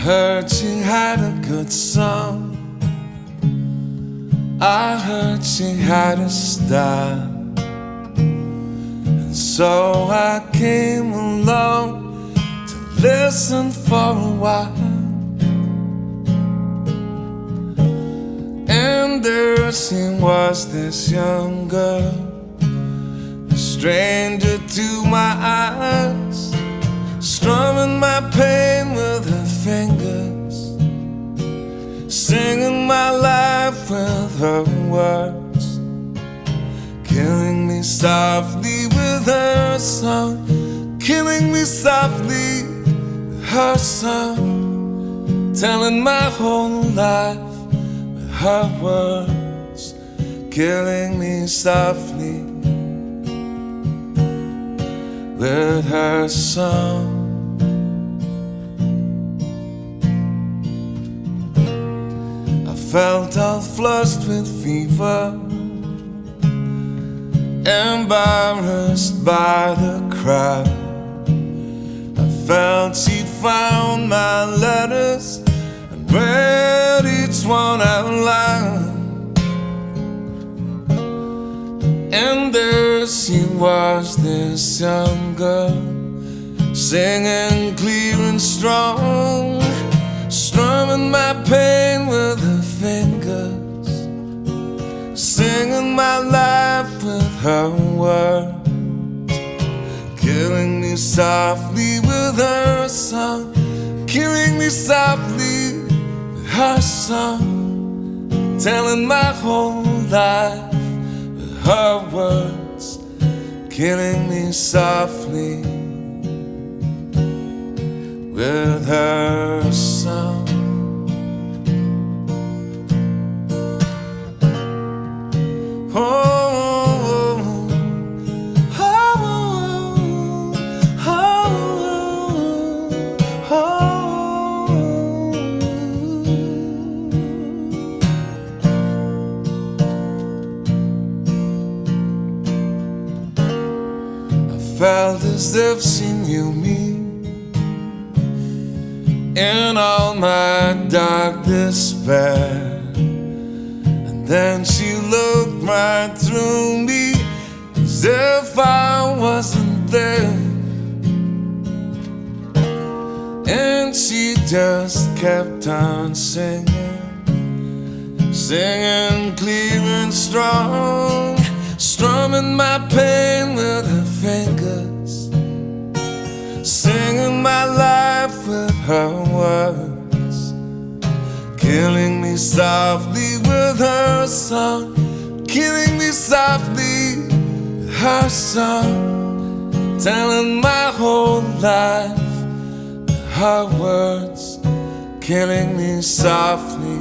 heard she had a good song. I heard she had a style. And so I came along to listen for a while. And there she was, this young girl, a stranger to my eyes, strumming my pain fingers, singing my life with her words, killing me softly with her song, killing me softly with her song, telling my whole life with her words, killing me softly with her song. Felt all flushed with fever, embarrassed by the crowd. I felt she'd found my letters and read each one out loud. And there she was, this young girl, singing clear and strong, my life with her words, killing me softly with her song, killing me softly with her song, telling my whole life with her words killing me softly with her felt as if she knew me in all my dark despair. And then she right through me as if I wasn't there. And she just kept on singing, singing clear and strong, strumming my pain with her fingers, singing my life with her words, killing me softly with her song, killing me softly her song, telling my whole life her words, killing me softly